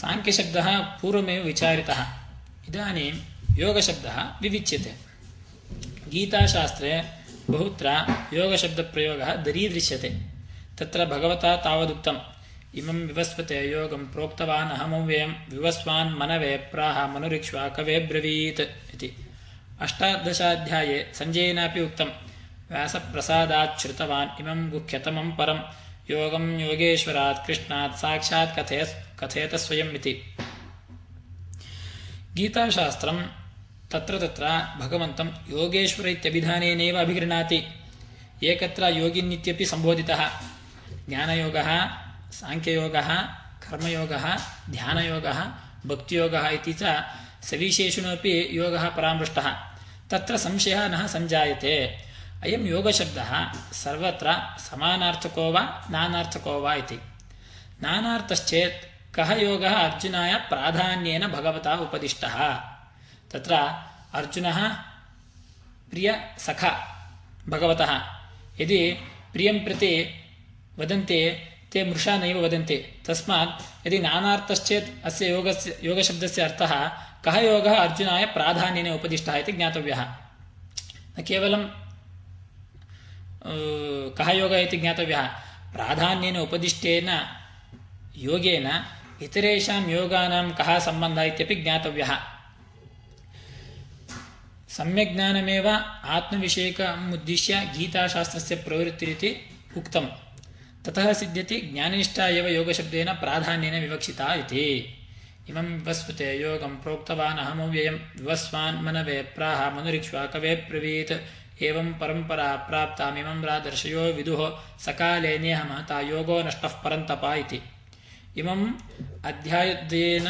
साङ्ख्यशब्दः पूर्वमेव विचारितः इदानीं योगशब्दः विविच्यते गीताशास्त्रे बहुत्र योगशब्दप्रयोगः दरीदृश्यते तत्र भगवता तावदुक्तम् इमं विवस्वते योगं प्रोक्तवान् अहमव्ययं विवस्वान् मनवे प्राह मनुरिक्ष्वा कवे ब्रवीत् इति अष्टादशाध्याये सञ्जयेनापि उक्तं व्यासप्रसादात् श्रुतवान् इमं गुह्यतमं परं योगं योगेश्वरात् कृष्णात् साक्षात् कथय कथयत स्वयम् इति गीताशास्त्रं तत्र तत्र भगवन्तं योगेश्वर इत्यभिधानेनैव अभिगृह्णाति एकत्र योगिन्नित्यपि सम्बोधितः ज्ञानयोगः साङ्ख्ययोगः कर्मयोगः ध्यानयोगः भक्तियोगः इति च सविशेषणोपि योगः परामृष्टः तत्र संशयः न सञ्जायते अयं योगशब्दः सर्वत्र समानार्थको वा नानार्थको वा इति नानार्थश्चेत् कः योगः अर्जुनाय प्राधान्येन भगवता उपदिष्टः तत्र अर्जुनः प्रियसखा भगवतः यदि प्रियं प्रति वदन्ति ते मृषा नैव वदन्ति तस्मात् यदि नानार्थश्चेत् अस्य योगस्य योगशब्दस्य अर्थः कः योगः अर्जुनाय प्राधान्येन उपदिष्टः इति ज्ञातव्यः न केवलं ಕಹ ಯೋಗ ಇತಿ ಜ್ಞಾತವ್ಯ ಪ್ರಾಧಾನ್ಯನ ಉಪದಿಷ್ಟೇನ ಯೋಗೇನ ಇತರೇಷಾಂ ಯೋಗಾನಾಂ ಕಹ ಸಂಬಂಧ ಇತ್ಯಪಿ ಜ್ಞಾತವ್ಯ ಸಮ್ಯಜ್ಞಾನಮೇವ ಆತ್ಮವಿಷಯಕಮುದ್ದೇಶ್ಯ ಗೀತಾಶಾಸ್ತ್ರಸ್ಯ ಪ್ರವೃತ್ತಿರಿತಿ ಉಕ್ತಂ. ತತಃ ಸಿದ್ಧತಿ ಜ್ಞಾನಿಷ್ಠ ಇವ ಯೋಗಶಬ್ದೇನ ಪ್ರಾಧಾನ್ಯನ ವಿವಕ್ಷಿತ ಇತಿ. ಇಮಂ ವಿವಸ್ವತೆ ಯೋಗಂ ಪ್ರೋಕ್ತವಾನ್ ಅಹಮವ್ಯಯಂ ವಿವಸ್ವಾನ್ ಮನವೇ ಪ್ರಾಹ ಮನುರಿಕ್ಷ್ವಾ ಕವೇ ಬ್ರವೀತ್. एवं परम्परा प्राप्तामिमं रादर्शयो विदुः सकाले नेह महता योगो नष्टः परन्तप इति इमम् अध्यायद्वयेन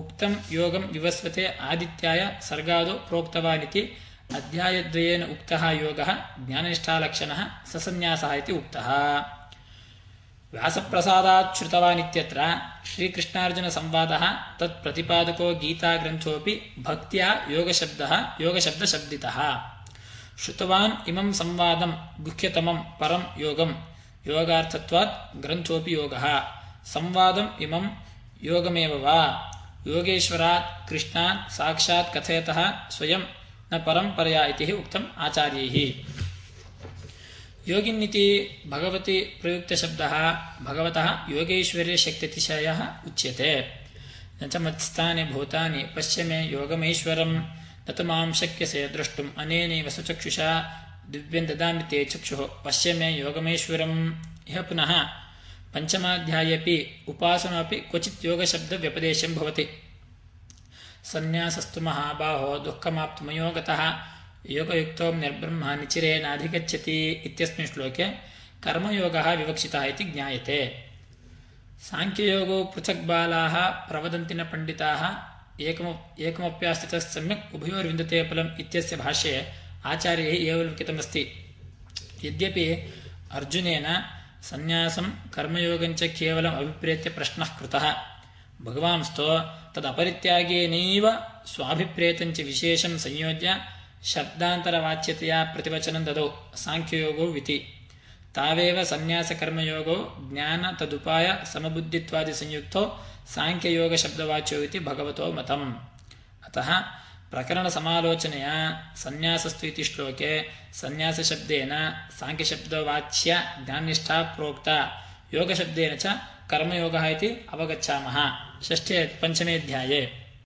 उक्तं योगं विवस्वते आदित्याय सर्गादौ प्रोक्तवान् इति अध्यायद्वयेन उक्तः योगः ज्ञाननिष्ठालक्षणः ससन्न्यासः इति उक्तः व्यासप्रसादात् श्रुतवान् इत्यत्र श्रीकृष्णार्जुनसंवादः तत्प्रतिपादको गीताग्रन्थोऽपि भक्त्या योगशब्दः योगशब्दशब्दितः श्रुतवान् इमं संवादं गुह्यतमं परं योगं योगार्थत्वात् ग्रन्थोऽपि योगः संवादम् इमं योगमेव वा योगेश्वरात् कृष्णात् साक्षात् कथयतः स्वयं न परम्परया इति उक्तम् आचार्यैः योगिन्निति भगवति प्रयुक्तशब्दः भगवतः योगैश्वर्यशक्तितिशयः उच्यते न च मत्स्थानि भूतानि पश्य मे योगमैश्वरं न तु मां शक्यसे द्रष्टुम् अनेनैव सुचक्षुषा दिव्यं ददामि ते चक्षुः पश्य मे योगमैश्वरम् इह पुनः पञ्चमाध्यायेऽपि उपासनमपि क्वचित् योगशब्दव्यपदेशं भवति सन्न्यासस्तु महाबाहो दुःखमाप्तुमयो गतः योगयुक्तो निर्ब्रह्म निचिरे नाधिगच्छति इत्यस्मिन् श्लोके कर्मयोगः विवक्षितः इति ज्ञायते साङ्ख्ययोगो पृथक् बालाः प्रवदन्ति न पण्डिताः ಏಕಮ ಏಕಮಪ್ಯಾಶ್ಚಿತಃ ಸಮ್ಯಕ್ ಉಭಯೋರ್ವಿಂದತೆ ಫಲಂ ಇತ್ಯಸ್ಯ ಭಾಷೆ ಆಚಾರ್ಯೈ ಏವಲಿಖಿತಮಸ್ತಿ ಯದ್ಯಪಿ ಅರ್ಜುನೇನ ಸನ್ಯಾಸಂ ಕರ್ಮಯೋಗಂಚ ಕೇವಲ ಅಭಿಪ್ರೇತ್ಯ ಪ್ರಶ್ನ ಕೃತ. ಭಗವಾಂಸ್ತೋ ತದಪರಿತ್ಯಾಗೇನೈವ ಸ್ವಾಭಿಪ್ರೇತಂಚ ವಿಶೇಷಂ ಸಂಯೋಜ್ಯ ಶಬ್ದಾಂತರವಾಚ್ಯತೆಯ ಪ್ರತಿವಚನ ದದೌ ಸಾಂಖ್ಯಯೋಗೋ ವಿತಿ. ತಾವೇವ ಸನ್ಯಾಸಕರ್ಮಯೋಗೋ ಜ್ಞಾನ ತದುಪಾಯ ಸಮಬುದ್ಧಿತ್ವಾದಿ ಸಂಯುಕ್ತೋ ಸಾಂಖ್ಯಯೋಗ ಶಬ್ದವಾಚ್ಯೋ ಇತಿ ಭಗವತೋ ಮತಂ. ಅತಃ ಪ್ರಕರಣ ಸಮಾಲೋಚನೆಯ ಸನ್ಯಾಸಸ್ತು ಇತಿ ಶ್ಲೋಕೆ ಸನ್ಯಾಸ ಶಬ್ದೇನ ಸಾಂಖ್ಯ ಶಬ್ದವಾಚ್ಯ ಜ್ಞಾನಿಷ್ಠಾ ಪ್ರೋಕ್ತ ಯೋಗ ಶಬ್ದೇನ ಚ ಕರ್ಮಯೋಗ ಇತಿ ಅವಗಚ್ಚಾಮಃ ಷಷ್ಠೇ ಪಂಚಮೇ ಅಧ್ಯಾಯೇ.